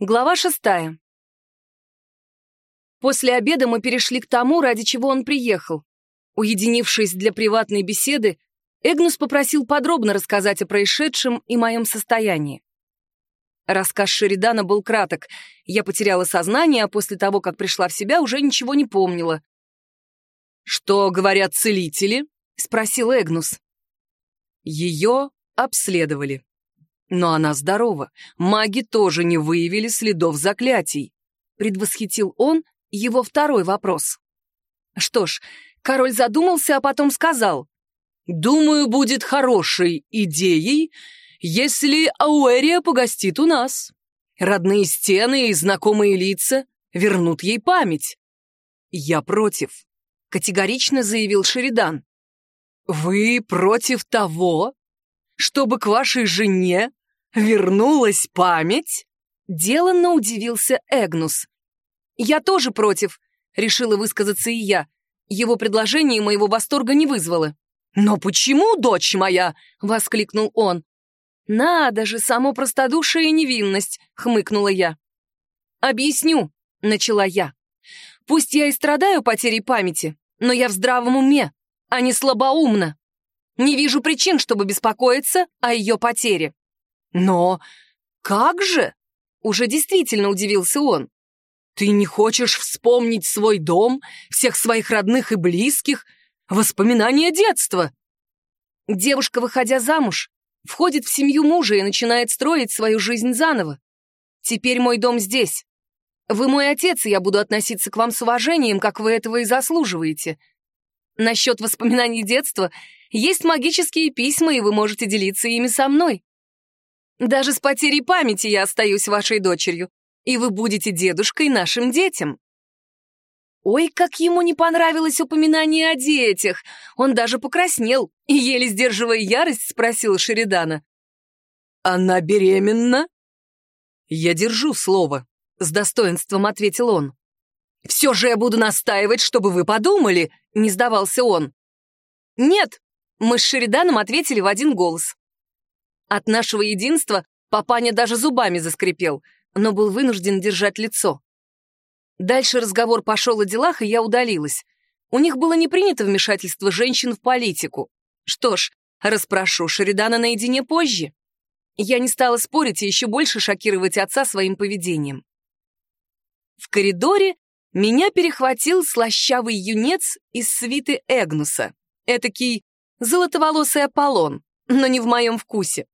Глава шестая. После обеда мы перешли к тому, ради чего он приехал. Уединившись для приватной беседы, Эгнус попросил подробно рассказать о происшедшем и моем состоянии. Рассказ Шеридана был краток. Я потеряла сознание, а после того, как пришла в себя, уже ничего не помнила. «Что говорят целители?» — спросил Эгнус. Ее обследовали. Но она здорова. Маги тоже не выявили следов заклятий. Предвосхитил он его второй вопрос. Что ж, король задумался, а потом сказал. «Думаю, будет хорошей идеей, если Ауэрия погостит у нас. Родные стены и знакомые лица вернут ей память». «Я против», — категорично заявил Шеридан. «Вы против того, чтобы к вашей жене вернулась память?» Деланно удивился Эгнус. «Я тоже против», — решила высказаться и я. Его предложение моего восторга не вызвало. «Но почему, дочь моя?» — воскликнул он. «Надо же, само простодушие и невинность», — хмыкнула я. «Объясню», — начала я. «Пусть я и страдаю потерей памяти, но я в здравом уме, а не слабоумна. Не вижу причин, чтобы беспокоиться о ее потере. Но как же? Уже действительно удивился он. Ты не хочешь вспомнить свой дом, всех своих родных и близких, воспоминания детства? Девушка, выходя замуж, входит в семью мужа и начинает строить свою жизнь заново. Теперь мой дом здесь. Вы мой отец, и я буду относиться к вам с уважением, как вы этого и заслуживаете. Насчет воспоминаний детства есть магические письма, и вы можете делиться ими со мной. Даже с потерей памяти я остаюсь вашей дочерью, и вы будете дедушкой нашим детям». Ой, как ему не понравилось упоминание о детях! Он даже покраснел и, еле сдерживая ярость, спросил Шеридана. «Она беременна?» «Я держу слово», — с достоинством ответил он. «Все же я буду настаивать, чтобы вы подумали», — не сдавался он. «Нет», — мы с Шериданом ответили в один голос. От нашего единства папаня даже зубами заскрипел, но был вынужден держать лицо. Дальше разговор пошел о делах, и я удалилась. У них было не принято вмешательство женщин в политику. Что ж, расспрошу Шеридана наедине позже. Я не стала спорить и еще больше шокировать отца своим поведением. В коридоре меня перехватил слащавый юнец из свиты Эгнуса, этакий золотоволосый Аполлон, но не в моем вкусе.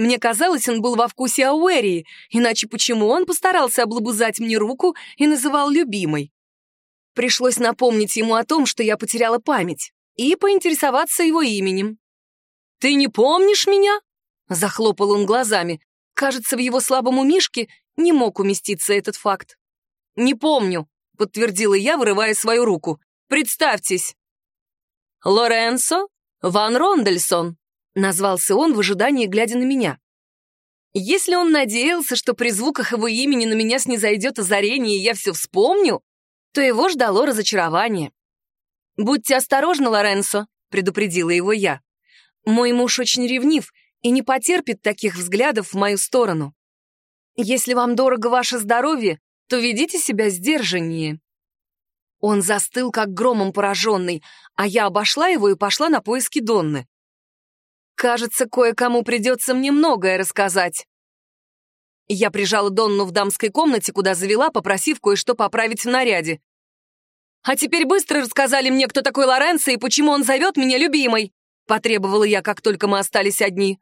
Мне казалось, он был во вкусе Ауэрии, иначе почему он постарался облобызать мне руку и называл любимой? Пришлось напомнить ему о том, что я потеряла память, и поинтересоваться его именем. «Ты не помнишь меня?» — захлопал он глазами. Кажется, в его слабом умишке не мог уместиться этот факт. «Не помню», — подтвердила я, вырывая свою руку. «Представьтесь». «Лоренцо Ван Рондельсон», Назвался он в ожидании, глядя на меня. Если он надеялся, что при звуках его имени на меня снизойдет озарение, и я все вспомню, то его ждало разочарование. «Будьте осторожны, Лоренцо», — предупредила его я. «Мой муж очень ревнив и не потерпит таких взглядов в мою сторону. Если вам дорого ваше здоровье, то ведите себя сдержаннее». Он застыл, как громом пораженный, а я обошла его и пошла на поиски Донны. Кажется, кое-кому придется мне многое рассказать. Я прижала Донну в дамской комнате, куда завела, попросив кое-что поправить в наряде. «А теперь быстро рассказали мне, кто такой Лоренцо и почему он зовет меня любимой», потребовала я, как только мы остались одни.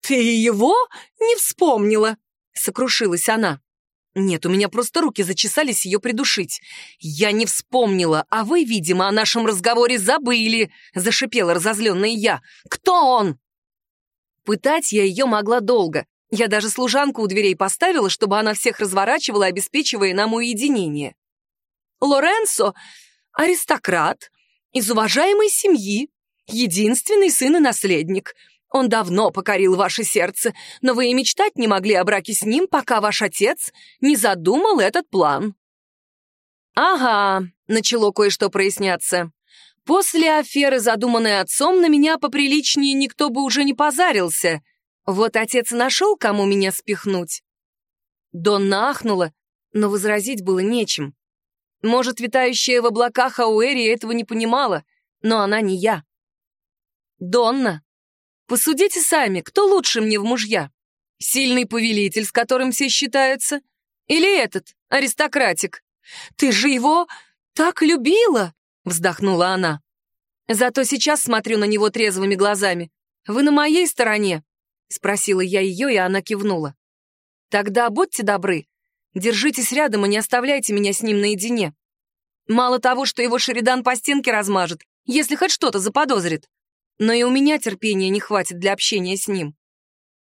«Ты его не вспомнила?» — сокрушилась она. Нет, у меня просто руки зачесались ее придушить. Я не вспомнила, а вы, видимо, о нашем разговоре забыли, зашипела разозленная я. Кто он? Пытать я ее могла долго. Я даже служанку у дверей поставила, чтобы она всех разворачивала, обеспечивая нам уединение. Лоренцо — аристократ, из уважаемой семьи, единственный сын и наследник. Он давно покорил ваше сердце, но вы и мечтать не могли о браке с ним, пока ваш отец не задумал этот план». «Ага», — начало кое-что проясняться. «После аферы, задуманной отцом, на меня поприличнее никто бы уже не позарился. Вот отец нашел, кому меня спихнуть». Донна ахнула, но возразить было нечем. Может, витающая в облаках Ауэрия этого не понимала, но она не я. Донна, посудите сами, кто лучше мне в мужья? Сильный повелитель, с которым все считаются? Или этот, аристократик? Ты же его так любила!» — вздохнула она. «Зато сейчас смотрю на него трезвыми глазами. Вы на моей стороне?» — спросила я ее, и она кивнула. «Тогда будьте добры, держитесь рядом и не оставляйте меня с ним наедине. Мало того, что его Шеридан по стенке размажет, если хоть что-то заподозрит, но и у меня терпения не хватит для общения с ним.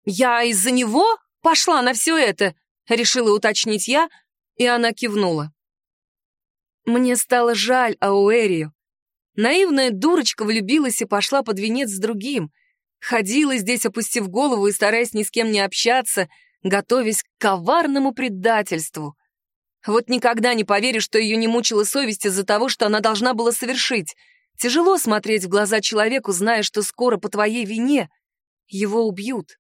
Я из-за него пошла на все это, решила уточнить я, и она кивнула. Мне стало жаль Ауэрию. Наивная дурочка влюбилась и пошла под венец с другим. Ходила здесь, опустив голову и стараясь ни с кем не общаться, готовясь к коварному предательству. Вот никогда не поверю, что ее не мучила совесть из-за того, что она должна была совершить. Тяжело смотреть в глаза человеку, зная, что скоро по твоей вине его убьют.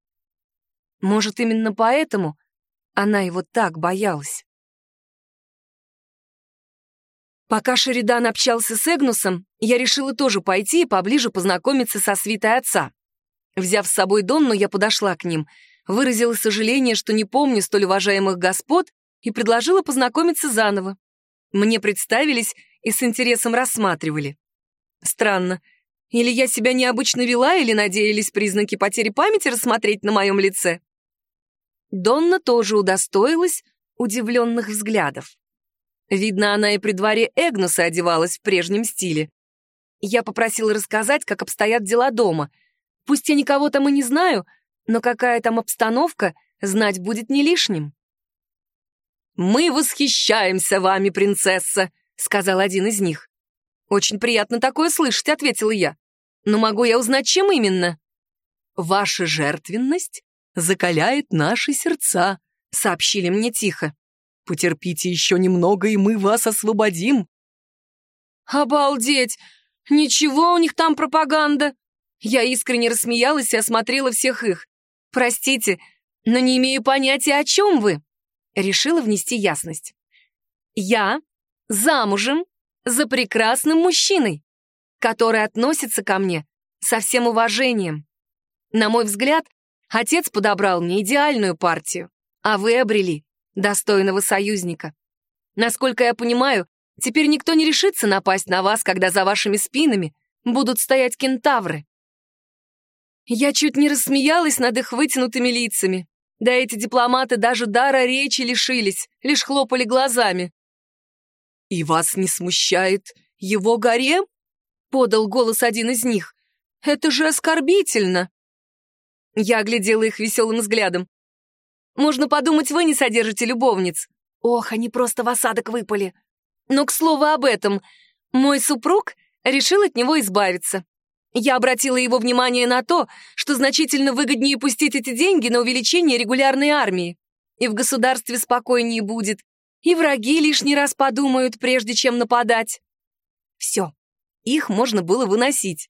Может, именно поэтому она его так боялась. Пока Шеридан общался с Эгнусом, я решила тоже пойти и поближе познакомиться со свитой отца. Взяв с собой Донну, я подошла к ним, выразила сожаление, что не помню столь уважаемых господ, и предложила познакомиться заново. Мне представились и с интересом рассматривали. Странно. Или я себя необычно вела, или надеялись признаки потери памяти рассмотреть на моем лице. Донна тоже удостоилась удивленных взглядов. Видно, она и при дворе Эгнуса одевалась в прежнем стиле. Я попросила рассказать, как обстоят дела дома. Пусть я никого там и не знаю, но какая там обстановка, знать будет не лишним. «Мы восхищаемся вами, принцесса», — сказал один из них. «Очень приятно такое слышать», — ответила я. «Но могу я узнать, чем именно?» «Ваша жертвенность закаляет наши сердца», — сообщили мне тихо. Потерпите еще немного, и мы вас освободим». «Обалдеть! Ничего у них там пропаганда!» Я искренне рассмеялась и осмотрела всех их. «Простите, но не имею понятия, о чем вы!» Решила внести ясность. «Я замужем за прекрасным мужчиной, который относится ко мне со всем уважением. На мой взгляд, отец подобрал мне идеальную партию, а вы обрели достойного союзника. Насколько я понимаю, теперь никто не решится напасть на вас, когда за вашими спинами будут стоять кентавры. Я чуть не рассмеялась над их вытянутыми лицами. Да эти дипломаты даже дара речи лишились, лишь хлопали глазами. «И вас не смущает его гарем?» — подал голос один из них. «Это же оскорбительно!» Я оглядела их веселым взглядом. Можно подумать, вы не содержите любовниц. Ох, они просто в осадок выпали. Но, к слову об этом, мой супруг решил от него избавиться. Я обратила его внимание на то, что значительно выгоднее пустить эти деньги на увеличение регулярной армии. И в государстве спокойнее будет, и враги лишний раз подумают, прежде чем нападать. Все, их можно было выносить.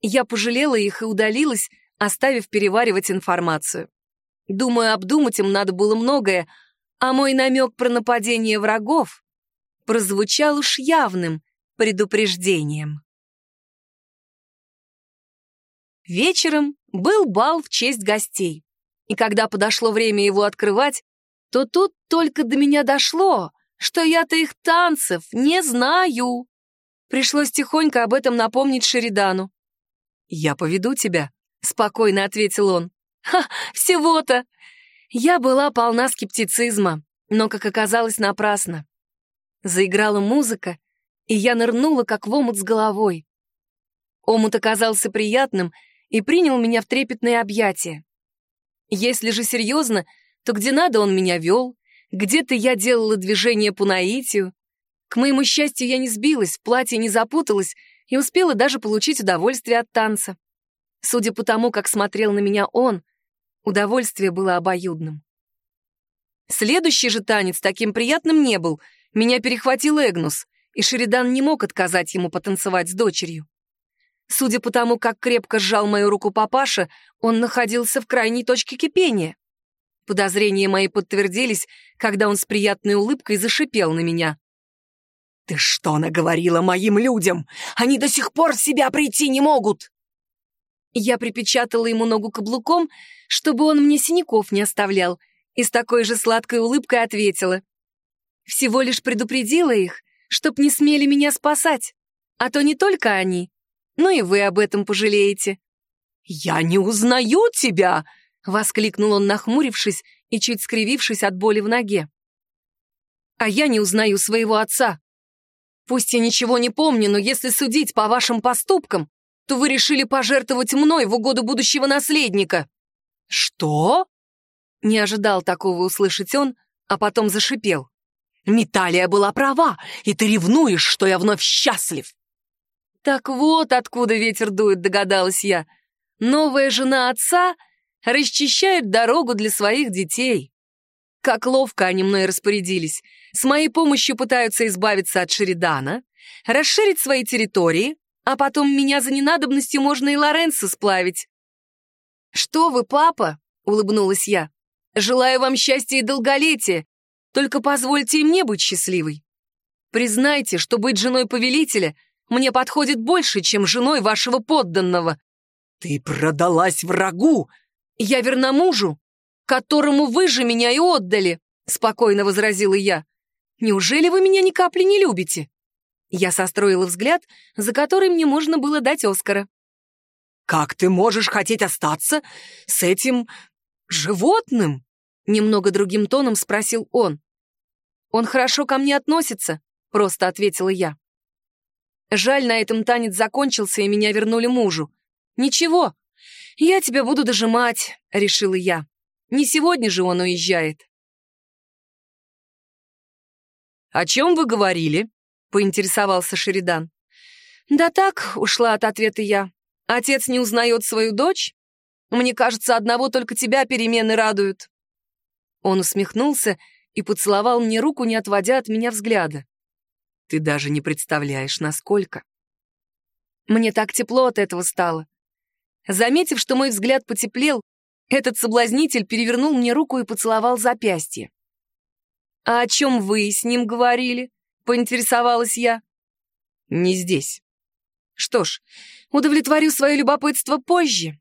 Я пожалела их и удалилась, оставив переваривать информацию. Думаю, обдумать им надо было многое, а мой намек про нападение врагов прозвучал уж явным предупреждением. Вечером был бал в честь гостей, и когда подошло время его открывать, то тут только до меня дошло, что я-то их танцев не знаю. Пришлось тихонько об этом напомнить Шеридану. «Я поведу тебя», — спокойно ответил он. Ха, всего-то! Я была полна скептицизма, но, как оказалось, напрасно. Заиграла музыка, и я нырнула, как в омут с головой. Омут оказался приятным и принял меня в трепетные объятия. Если же серьезно, то где надо он меня вел, где-то я делала движение по наитию. К моему счастью, я не сбилась, платье не запуталась и успела даже получить удовольствие от танца. Судя по тому, как смотрел на меня он, Удовольствие было обоюдным. Следующий же танец таким приятным не был. Меня перехватил Эгнус, и Шеридан не мог отказать ему потанцевать с дочерью. Судя по тому, как крепко сжал мою руку папаша, он находился в крайней точке кипения. Подозрения мои подтвердились, когда он с приятной улыбкой зашипел на меня. «Ты что наговорила моим людям? Они до сих пор в себя прийти не могут!» Я припечатала ему ногу каблуком, чтобы он мне синяков не оставлял, и с такой же сладкой улыбкой ответила. Всего лишь предупредила их, чтоб не смели меня спасать, а то не только они, но и вы об этом пожалеете. «Я не узнаю тебя!» — воскликнул он, нахмурившись и чуть скривившись от боли в ноге. «А я не узнаю своего отца. Пусть я ничего не помню, но если судить по вашим поступкам, то вы решили пожертвовать мной в угоду будущего наследника». «Что?» Не ожидал такого услышать он, а потом зашипел. «Металия была права, и ты ревнуешь, что я вновь счастлив!» «Так вот откуда ветер дует», — догадалась я. «Новая жена отца расчищает дорогу для своих детей». Как ловко они мной распорядились. С моей помощью пытаются избавиться от Шеридана, расширить свои территории, а потом меня за ненадобностью можно и Лоренцо сплавить. «Что вы, папа?» — улыбнулась я. «Желаю вам счастья и долголетия, только позвольте и мне быть счастливой. Признайте, что быть женой повелителя мне подходит больше, чем женой вашего подданного». «Ты продалась врагу!» «Я верна мужу, которому вы же меня и отдали», — спокойно возразила я. «Неужели вы меня ни капли не любите?» Я состроила взгляд, за который мне можно было дать Оскара. «Как ты можешь хотеть остаться с этим животным?» Немного другим тоном спросил он. «Он хорошо ко мне относится», — просто ответила я. Жаль, на этом танец закончился, и меня вернули мужу. «Ничего, я тебя буду дожимать», — решила я. «Не сегодня же он уезжает». «О чем вы говорили?» поинтересовался Шеридан. «Да так», — ушла от ответа я. «Отец не узнает свою дочь? Мне кажется, одного только тебя перемены радуют». Он усмехнулся и поцеловал мне руку, не отводя от меня взгляда. «Ты даже не представляешь, насколько». Мне так тепло от этого стало. Заметив, что мой взгляд потеплел, этот соблазнитель перевернул мне руку и поцеловал запястье. «А о чем вы с ним говорили?» — поинтересовалась я. «Не здесь. Что ж, удовлетворю свое любопытство позже».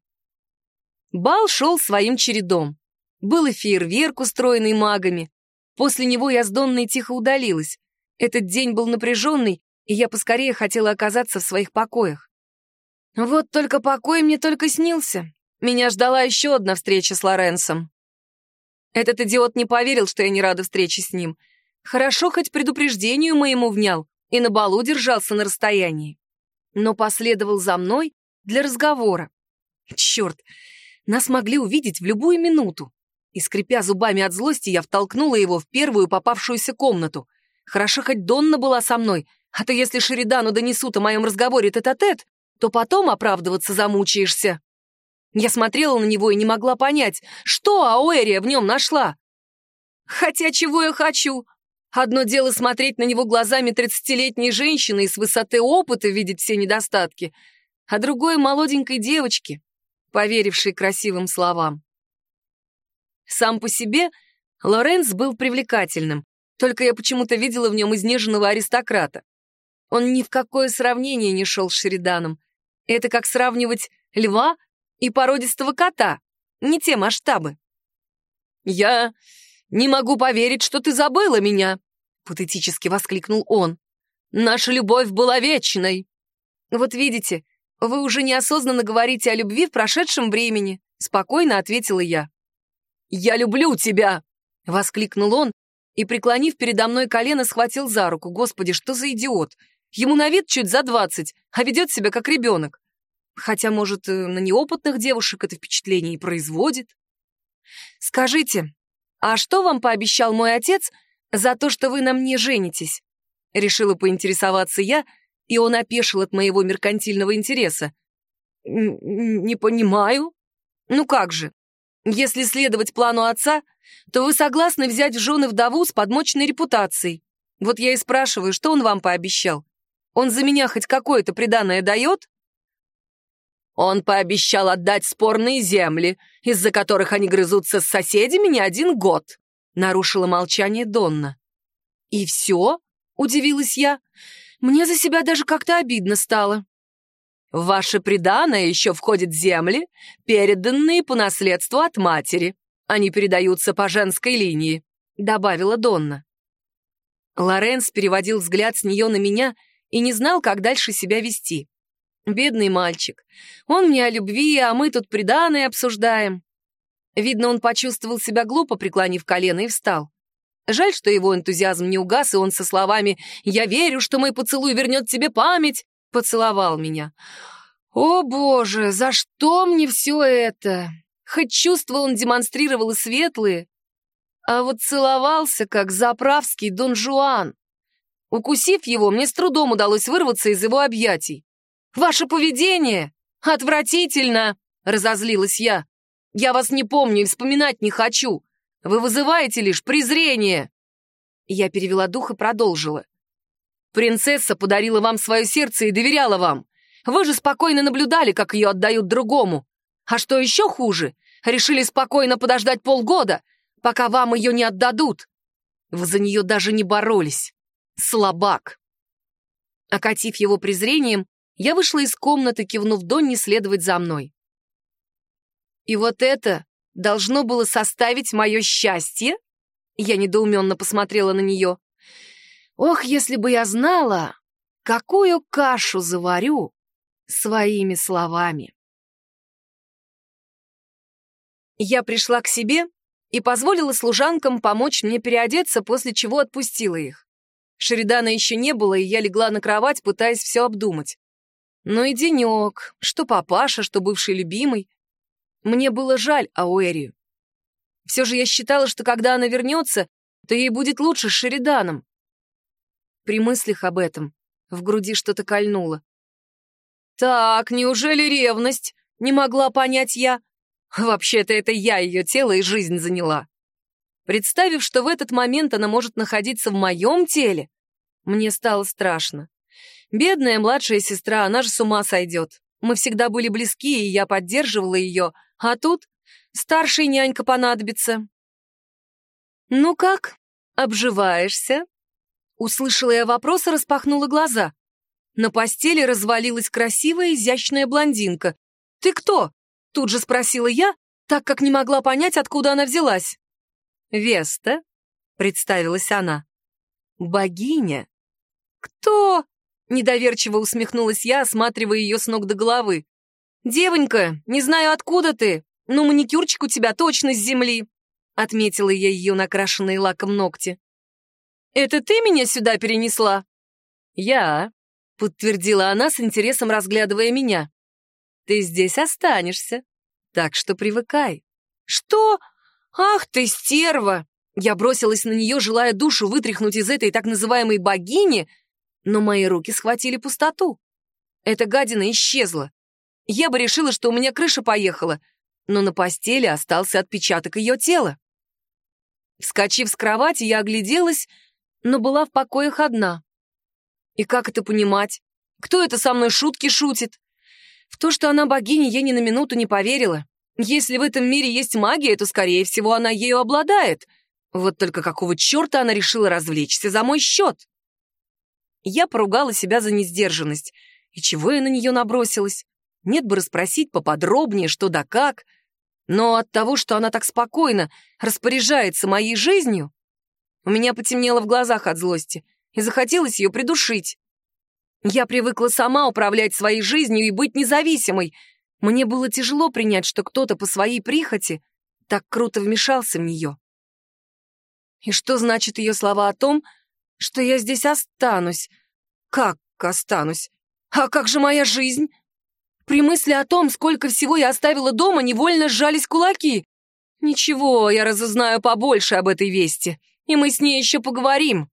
Бал шел своим чередом. Был и фейерверк, устроенный магами. После него я с Донной тихо удалилась. Этот день был напряженный, и я поскорее хотела оказаться в своих покоях. Вот только покой мне только снился. Меня ждала еще одна встреча с Лоренсом. Этот идиот не поверил, что я не рада встрече с ним — Хорошо хоть предупреждению моему внял и на балу держался на расстоянии. Но последовал за мной для разговора. Черт, нас могли увидеть в любую минуту. И, скрипя зубами от злости, я втолкнула его в первую попавшуюся комнату. Хорошо хоть Донна была со мной, а то если Шеридану донесут о моем разговоре тет-а-тет, -тет, то потом оправдываться замучаешься. Я смотрела на него и не могла понять, что Ауэрия в нем нашла. Хотя чего я хочу? Одно дело смотреть на него глазами тридцатилетней женщины и с высоты опыта видеть все недостатки, а другое — молоденькой девочки, поверившей красивым словам. Сам по себе Лоренс был привлекательным, только я почему-то видела в нем изнеженного аристократа. Он ни в какое сравнение не шел с Шериданом. Это как сравнивать льва и породистого кота, не те масштабы. «Я «Не могу поверить, что ты забыла меня!» — патетически воскликнул он. «Наша любовь была вечной!» «Вот видите, вы уже неосознанно говорите о любви в прошедшем времени», — спокойно ответила я. «Я люблю тебя!» — воскликнул он и, преклонив передо мной колено, схватил за руку. «Господи, что за идиот! Ему на вид чуть за двадцать, а ведет себя как ребенок. Хотя, может, э, на неопытных девушек это впечатление и производит. Скажите, «А что вам пообещал мой отец за то, что вы на мне женитесь?» Решила поинтересоваться я, и он опешил от моего меркантильного интереса. «Не понимаю». «Ну как же? Если следовать плану отца, то вы согласны взять в жены вдову с подмоченной репутацией. Вот я и спрашиваю, что он вам пообещал? Он за меня хоть какое-то приданное дает?» Он пообещал отдать спорные земли, из-за которых они грызутся с соседями не один год», — нарушила молчание Донна. «И все?» — удивилась я. «Мне за себя даже как-то обидно стало». «В ваше приданое еще входят земли, переданные по наследству от матери. Они передаются по женской линии», — добавила Донна. Лоренс переводил взгляд с нее на меня и не знал, как дальше себя вести. Бедный мальчик. Он мне о любви, а мы тут приданое обсуждаем. Видно, он почувствовал себя глупо, преклонив колено, и встал. Жаль, что его энтузиазм не угас, и он со словами «Я верю, что мой поцелуй вернет тебе память» поцеловал меня. О, боже, за что мне все это? Хоть чувства он демонстрировал и светлые, а вот целовался, как заправский Дон Жуан. Укусив его, мне с трудом удалось вырваться из его объятий. «Ваше поведение отвратительно!» — разозлилась я. «Я вас не помню и вспоминать не хочу. Вы вызываете лишь презрение!» Я перевела дух и продолжила. «Принцесса подарила вам свое сердце и доверяла вам. Вы же спокойно наблюдали, как ее отдают другому. А что еще хуже, решили спокойно подождать полгода, пока вам ее не отдадут. Вы за нее даже не боролись. Слабак!» Окатив его презрением, я вышла из комнаты, кивнув Донни следовать за мной. И вот это должно было составить мое счастье? Я недоуменно посмотрела на нее. Ох, если бы я знала, какую кашу заварю своими словами. Я пришла к себе и позволила служанкам помочь мне переодеться, после чего отпустила их. Шеридана еще не было, и я легла на кровать, пытаясь все обдумать. Ну и денек, что папаша, что бывший любимый. Мне было жаль Ауэрию. Все же я считала, что когда она вернется, то ей будет лучше с Шериданом. При мыслях об этом в груди что-то кольнуло. «Так, неужели ревность?» — не могла понять я. Вообще-то это я ее тело и жизнь заняла. Представив, что в этот момент она может находиться в моем теле, мне стало страшно. Бедная младшая сестра, она же с ума сойдет. Мы всегда были близки, и я поддерживала ее, а тут старшая нянька понадобится. «Ну как, обживаешься?» Услышала я вопрос и распахнула глаза. На постели развалилась красивая изящная блондинка. «Ты кто?» — тут же спросила я, так как не могла понять, откуда она взялась. «Веста», — представилась она. «Богиня». «Кто?» Недоверчиво усмехнулась я, осматривая ее с ног до головы. «Девонька, не знаю, откуда ты, но маникюрчик у тебя точно с земли», отметила я ее накрашенные лаком ногти. «Это ты меня сюда перенесла?» «Я», — подтвердила она с интересом, разглядывая меня. «Ты здесь останешься, так что привыкай». «Что? Ах ты, стерва!» Я бросилась на нее, желая душу вытряхнуть из этой так называемой богини, но мои руки схватили пустоту. Эта гадина исчезла. Я бы решила, что у меня крыша поехала, но на постели остался отпечаток ее тела. Вскочив с кровати, я огляделась, но была в покоях одна. И как это понимать? Кто это со мной шутки шутит? В то, что она богиня, я ни на минуту не поверила. Если в этом мире есть магия, то, скорее всего, она ею обладает. Вот только какого черта она решила развлечься за мой счет? Я поругала себя за несдержанность. И чего я на нее набросилась? Нет бы расспросить поподробнее, что да как. Но от того, что она так спокойно распоряжается моей жизнью, у меня потемнело в глазах от злости, и захотелось ее придушить. Я привыкла сама управлять своей жизнью и быть независимой. Мне было тяжело принять, что кто-то по своей прихоти так круто вмешался в нее. И что значит ее слова о том, что я здесь останусь. Как останусь? А как же моя жизнь? При мысли о том, сколько всего я оставила дома, невольно сжались кулаки. Ничего, я разузнаю побольше об этой вести, и мы с ней еще поговорим.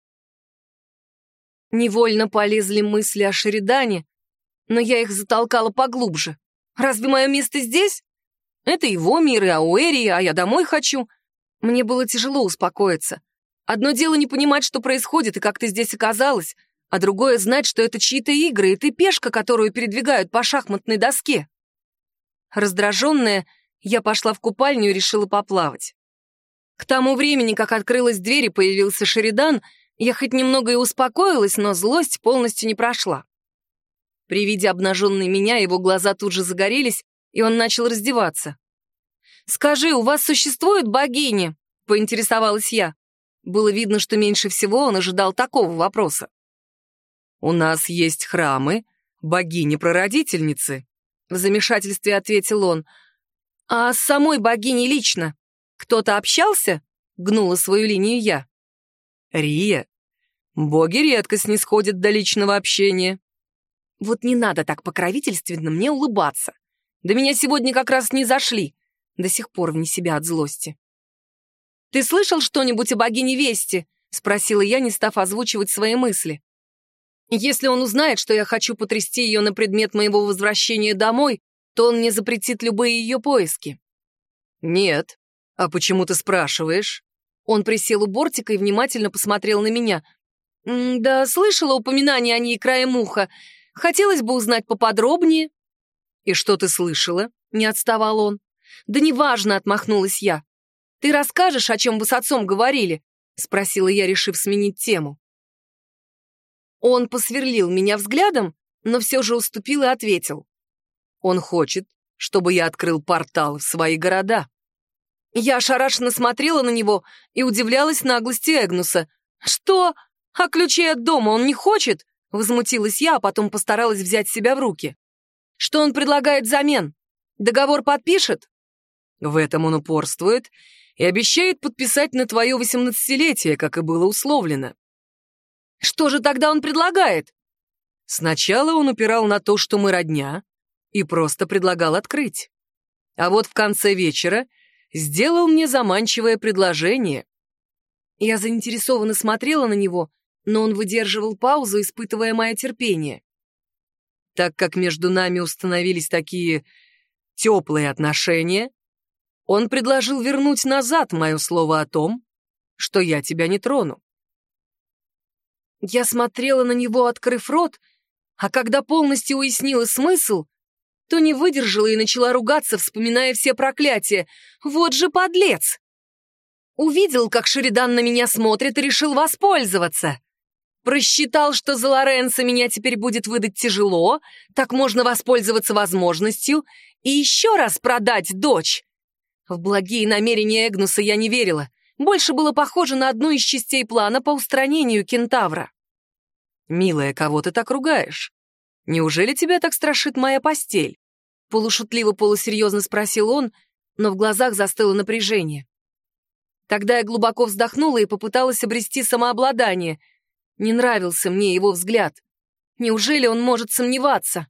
Невольно полезли мысли о Шеридане, но я их затолкала поглубже. Разве мое место здесь? Это его мир и Ауэри, а я домой хочу. Мне было тяжело успокоиться. Одно дело не понимать, что происходит и как ты здесь оказалась, а другое — знать, что это чьи-то игры, и ты пешка, которую передвигают по шахматной доске. Раздраженная, я пошла в купальню и решила поплавать. К тому времени, как открылась дверь и появился Шеридан, я хоть немного и успокоилась, но злость полностью не прошла. При виде обнаженной меня его глаза тут же загорелись, и он начал раздеваться. «Скажи, у вас существуют богини?» — поинтересовалась я. Было видно, что меньше всего он ожидал такого вопроса. «У нас есть храмы, богини-прародительницы», — в замешательстве ответил он. «А с самой богиней лично? Кто-то общался?» — гнула свою линию я. «Рия, боги редко снисходят до личного общения». «Вот не надо так покровительственно мне улыбаться. Да меня сегодня как раз не зашли. До сих пор вне себя от злости». «Ты слышал что-нибудь о богине Вести?» — спросила я, не став озвучивать свои мысли. «Если он узнает, что я хочу потрясти ее на предмет моего возвращения домой, то он мне запретит любые ее поиски». «Нет. А почему ты спрашиваешь?» Он присел у бортика и внимательно посмотрел на меня. «Да, слышала упоминание о ней краем уха. Хотелось бы узнать поподробнее». «И что ты слышала?» — не отставал он. «Да неважно», — отмахнулась я. «Ты расскажешь, о чем вы с отцом говорили?» — спросила я, решив сменить тему. Он посверлил меня взглядом, но все же уступил и ответил. «Он хочет, чтобы я открыл портал в свои города». Я ошарашенно смотрела на него и удивлялась наглости Эгнуса. «Что? А ключей от дома он не хочет?» Возмутилась я, а потом постаралась взять себя в руки. «Что он предлагает взамен? Договор подпишет?» В этом он упорствует и обещает подписать на твое восемнадцатилетие, как и было условлено. Что же тогда он предлагает? Сначала он упирал на то, что мы родня, и просто предлагал открыть. А вот в конце вечера сделал мне заманчивое предложение. Я заинтересованно смотрела на него, но он выдерживал паузу, испытывая мое терпение. Так как между нами установились такие теплые отношения, он предложил вернуть назад мое слово о том, что я тебя не трону. Я смотрела на него, открыв рот, а когда полностью уяснила смысл, то не выдержала и начала ругаться, вспоминая все проклятия. Вот же подлец! Увидел, как Шеридан на меня смотрит и решил воспользоваться. Просчитал, что за Лоренцо меня теперь будет выдать тяжело, так можно воспользоваться возможностью и еще раз продать дочь. В благие намерения Эгнуса я не верила. Больше было похоже на одну из частей плана по устранению кентавра. «Милая, кого ты так ругаешь? Неужели тебя так страшит моя постель?» Полушутливо-полусерьезно спросил он, но в глазах застыло напряжение. Тогда я глубоко вздохнула и попыталась обрести самообладание. Не нравился мне его взгляд. Неужели он может сомневаться?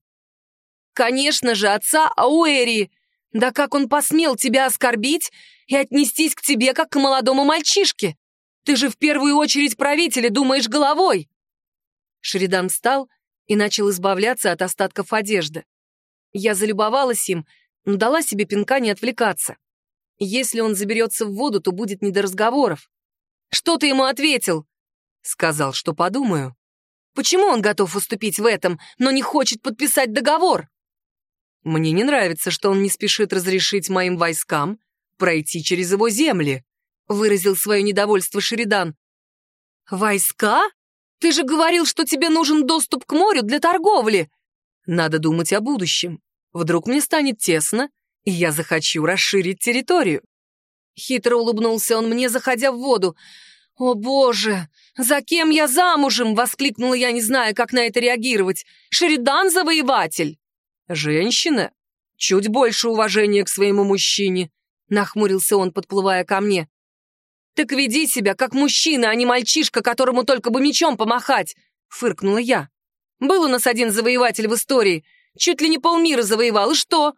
«Конечно же, отца Ауэри!» Да как он посмел тебя оскорбить и отнестись к тебе, как к молодому мальчишке? Ты же в первую очередь правитель и думаешь головой!» Шеридан встал и начал избавляться от остатков одежды. Я залюбовалась им, но дала себе пинка не отвлекаться. Если он заберется в воду, то будет не до разговоров. «Что ты ему ответил?» Сказал, что подумаю. «Почему он готов уступить в этом, но не хочет подписать договор?» Мне не нравится, что он не спешит разрешить моим войскам пройти через его земли», — выразил свое недовольство Шеридан. «Войска? Ты же говорил, что тебе нужен доступ к морю для торговли!» «Надо думать о будущем. Вдруг мне станет тесно, и я захочу расширить территорию». Хитро улыбнулся он мне, заходя в воду. «О, боже! За кем я замужем?» — воскликнула я, не зная, как на это реагировать. «Шеридан — завоеватель!» «Женщина? Чуть больше уважения к своему мужчине», — нахмурился он, подплывая ко мне. «Так веди себя как мужчина, а не мальчишка, которому только бы мечом помахать!» — фыркнула я. «Был у нас один завоеватель в истории. Чуть ли не полмира завоевал, и что?»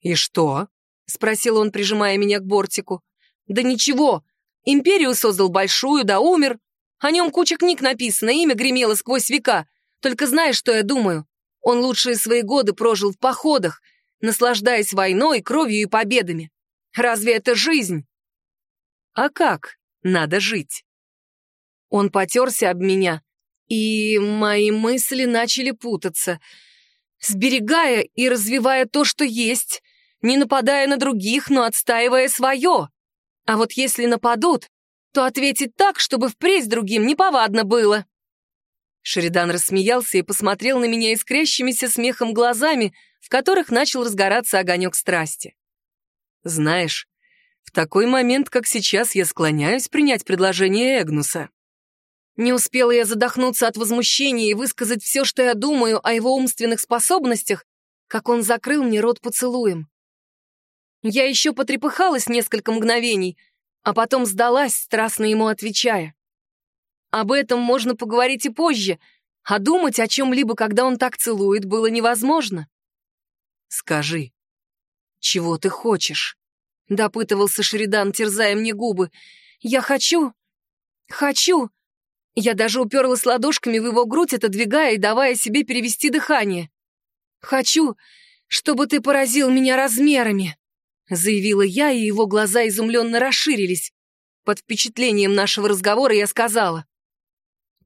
«И что?» — спросил он, прижимая меня к бортику. «Да ничего. Империю создал большую, да умер. О нем куча книг написано, имя гремело сквозь века. Только знаешь, что я думаю? Он лучшие свои годы прожил в походах, наслаждаясь войной, кровью и победами. Разве это жизнь? А как надо жить? Он потерся об меня, и мои мысли начали путаться. Сберегая и развивая то, что есть, не нападая на других, но отстаивая свое. А вот если нападут, то ответить так, чтобы впредь другим неповадно было. Шеридан рассмеялся и посмотрел на меня искрящимися смехом глазами, в которых начал разгораться огонек страсти. «Знаешь, в такой момент, как сейчас, я склоняюсь принять предложение Эгнуса». Не успела я задохнуться от возмущения и высказать все, что я думаю о его умственных способностях, как он закрыл мне рот поцелуем. Я еще потрепыхалась несколько мгновений, а потом сдалась, страстно ему отвечая. Об этом можно поговорить и позже, а думать о чем-либо, когда он так целует, было невозможно. «Скажи, чего ты хочешь?» — допытывался Шеридан, терзая мне губы. «Я хочу... хочу...» Я даже уперлась ладошками в его грудь, отодвигая и давая себе перевести дыхание. «Хочу, чтобы ты поразил меня размерами», — заявила я, и его глаза изумленно расширились. Под впечатлением нашего разговора я сказала.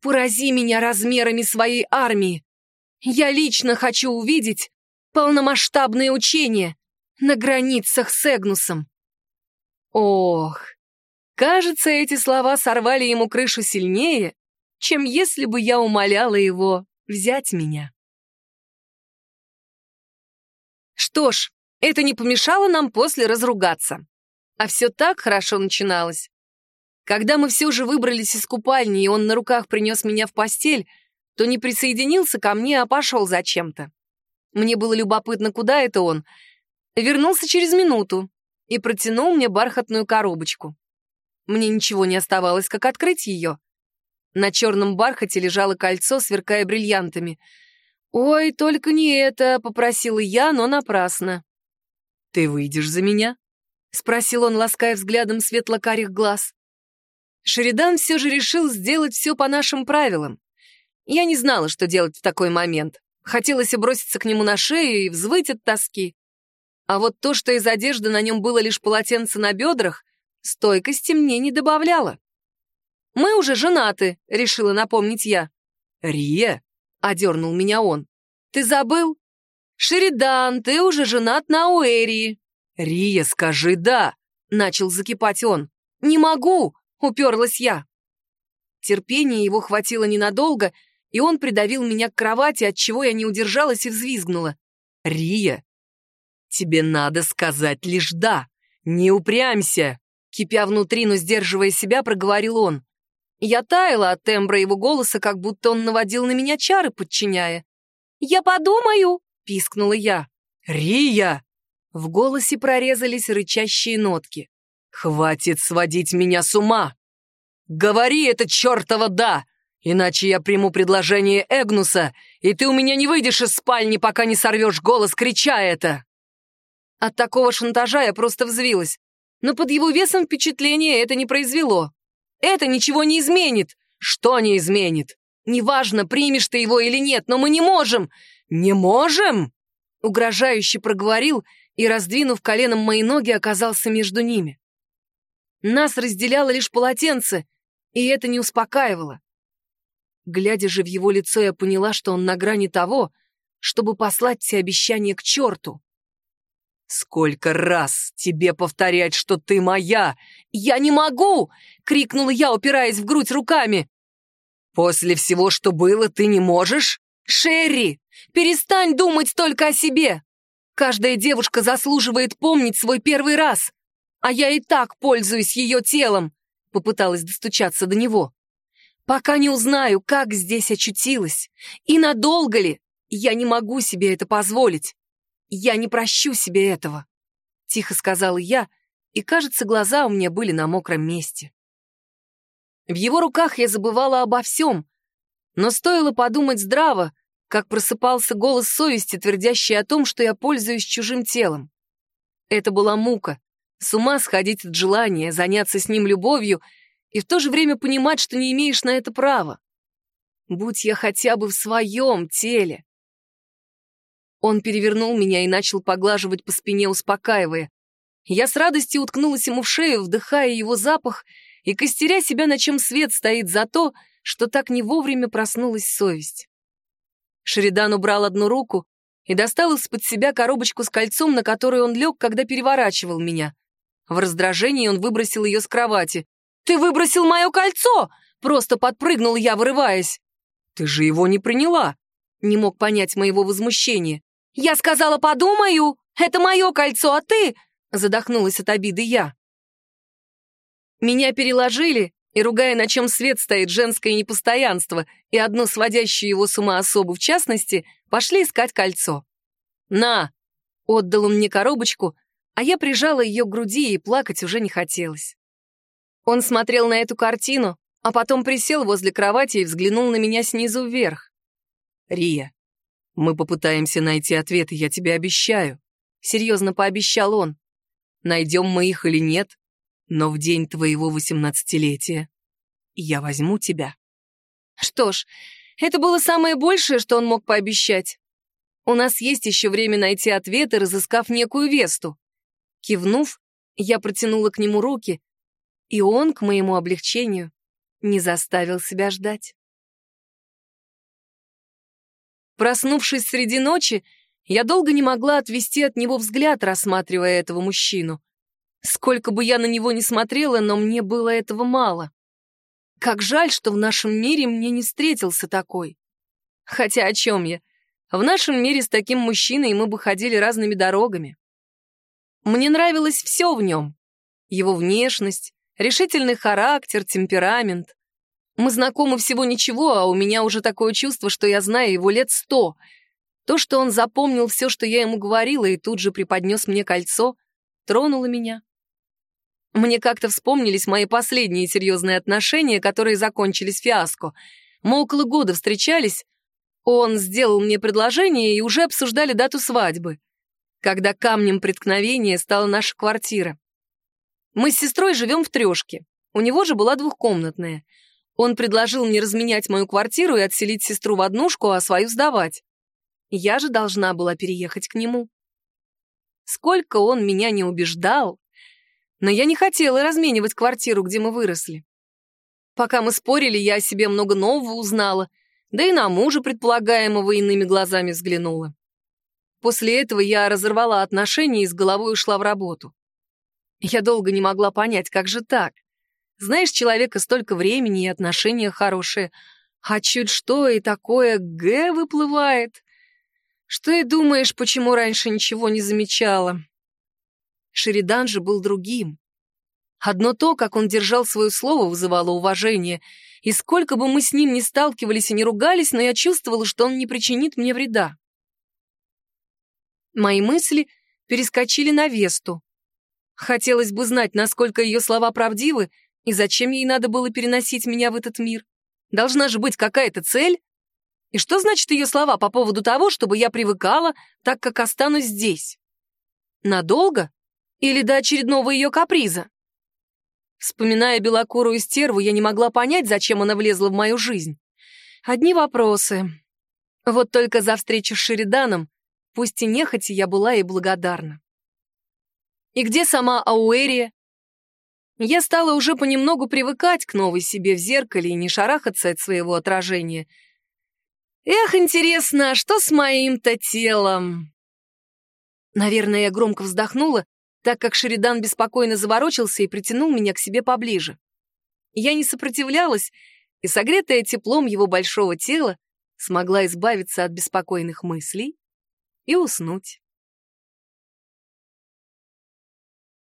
«Порази меня размерами своей армии. Я лично хочу увидеть полномасштабные учения на границах с Эгнусом». Ох, кажется, эти слова сорвали ему крышу сильнее, чем если бы я умоляла его взять меня. Что ж, это не помешало нам после разругаться. А все так хорошо начиналось. Когда мы все же выбрались из купальни, и он на руках принес меня в постель, то не присоединился ко мне, а пошел зачем-то. Мне было любопытно, куда это он. Вернулся через минуту и протянул мне бархатную коробочку. Мне ничего не оставалось, как открыть ее. На черном бархате лежало кольцо, сверкая бриллиантами. «Ой, только не это!» — попросила я, но напрасно. «Ты выйдешь за меня?» — спросил он, лаская взглядом светло-карих глаз. Шеридан все же решил сделать все по нашим правилам. Я не знала, что делать в такой момент. Хотелось броситься к нему на шею и взвыть от тоски. А вот то, что из одежды на нем было лишь полотенце на бедрах, стойкости мне не добавляло. «Мы уже женаты», — решила напомнить я. «Рия», — одернул меня он. «Ты забыл? Шеридан, ты уже женат на Уэрии». «Рия, скажи «да», — начал закипать он. «Не могу», — уперлась я. Терпения его хватило ненадолго, и он придавил меня к кровати, от чего я не удержалась и взвизгнула. «Рия, тебе надо сказать лишь «да», не упрямься!» Кипя внутри, но сдерживая себя, проговорил он. Я таяла от тембра его голоса, как будто он наводил на меня чары, подчиняя. «Я подумаю!» — пискнула я. «Рия!» В голосе прорезались рычащие нотки. «Хватит сводить меня с ума! Говори это чертово «да», иначе я приму предложение Эгнуса, и ты у меня не выйдешь из спальни, пока не сорвешь голос, крича это!» От такого шантажа я просто взвилась, но под его весом впечатление это не произвело. Это ничего не изменит. Что не изменит? Неважно, примешь ты его или нет, но мы не можем. Не можем? Угрожающе проговорил и, раздвинув коленом мои ноги, оказался между ними. Нас разделяло лишь полотенце, и это не успокаивало. Глядя же в его лицо, я поняла, что он на грани того, чтобы послать все обещания к черту. «Сколько раз тебе повторять, что ты моя?» «Я не могу!» — крикнула я, упираясь в грудь руками. «После всего, что было, ты не можешь?» «Шерри, перестань думать только о себе! Каждая девушка заслуживает помнить свой первый раз, а я и так пользуюсь ее телом!» — попыталась достучаться до него. «Пока не узнаю, как здесь очутилась, и надолго ли, я не могу себе это позволить. «Я не прощу себе этого», — тихо сказала я, и, кажется, глаза у меня были на мокром месте. В его руках я забывала обо всем, но стоило подумать здраво, как просыпался голос совести, твердящий о том, что я пользуюсь чужим телом. Это была мука, с ума сходить от желания, заняться с ним любовью и в то же время понимать, что не имеешь на это права. Будь я хотя бы в своем теле. Он перевернул меня и начал поглаживать по спине, успокаивая. Я с радостью уткнулась ему в шею, вдыхая его запах и костеря себя, на чем свет стоит за то, что так не вовремя проснулась совесть. Шеридан убрал одну руку, и достал из-под себя коробочку с кольцом, на которую он лег, когда переворачивал меня. В раздражении он выбросил ее с кровати. «Ты выбросил мое кольцо!» Просто подпрыгнул я, вырываясь. «Ты же его не приняла!» Не мог понять моего возмущения. «Я сказала, подумаю! Это мое кольцо, а ты...» Задохнулась от обиды я. Меня переложили, и, ругая, на чем свет стоит женское непостоянство и одну сводящую его с ума особу в частности, пошли искать кольцо. «На!» — отдал он мне коробочку, а я прижала ее к груди и плакать уже не хотелось. Он смотрел на эту картину, а потом присел возле кровати и взглянул на меня снизу вверх. «Рия, мы попытаемся найти ответы, я тебе обещаю», — серьезно пообещал он. «Найдем мы их или нет, но в день твоего восемнадцатилетия я возьму тебя». Что ж, это было самое большее, что он мог пообещать. У нас есть еще время найти ответы, разыскав некую Весту. Кивнув, я протянула к нему руки, и он, к моему облегчению, не заставил себя ждать. Проснувшись среди ночи, я долго не могла отвести от него взгляд, рассматривая этого мужчину. Сколько бы я на него ни смотрела, но мне было этого мало. Как жаль, что в нашем мире мне не встретился такой. Хотя о чем я? В нашем мире с таким мужчиной мы бы ходили разными дорогами. Мне нравилось все в нем. Его внешность, решительный характер, темперамент. Мы знакомы всего ничего, а у меня уже такое чувство, что я знаю его лет сто. То, что он запомнил все, что я ему говорила, и тут же преподнес мне кольцо, тронуло меня. Мне как-то вспомнились мои последние серьезные отношения, которые закончились фиаско. Мы около года встречались, он сделал мне предложение и уже обсуждали дату свадьбы, когда камнем преткновения стала наша квартира. Мы с сестрой живем в трешке, у него же была двухкомнатная. Он предложил мне разменять мою квартиру и отселить сестру в однушку, а свою сдавать. Я же должна была переехать к нему. Сколько он меня не убеждал, но я не хотела разменивать квартиру, где мы выросли. Пока мы спорили, я о себе много нового узнала, да и на мужа предполагаемого иными глазами взглянула. После этого я разорвала отношения и с головой ушла в работу. Я долго не могла понять, как же так. Знаешь человека столько времени и отношения хорошие, а чуть что и такое «г» выплывает. Что и думаешь, почему раньше ничего не замечала? Шеридан же был другим. Одно то, как он держал свое слово, вызывало уважение, и сколько бы мы с ним ни сталкивались и не ругались, но я чувствовала, что он не причинит мне вреда. Мои мысли перескочили на Весту. Хотелось бы знать, насколько ее слова правдивы и зачем ей надо было переносить меня в этот мир. Должна же быть какая-то цель. И что значит ее слова по поводу того, чтобы я привыкала, так как останусь здесь? Надолго? Или до очередного ее каприза? Вспоминая белокурую стерву, я не могла понять, зачем она влезла в мою жизнь. Одни вопросы. Вот только за встречу с Шериданом, пусть и нехотя, я была ей благодарна. И где сама Ауэрия? Я стала уже понемногу привыкать к новой себе в зеркале и не шарахаться от своего отражения. Эх, интересно, а что с моим-то телом? Наверное, я громко вздохнула так как Шеридан беспокойно заворочился и притянул меня к себе поближе. Я не сопротивлялась, и, согретая теплом его большого тела, смогла избавиться от беспокойных мыслей и уснуть.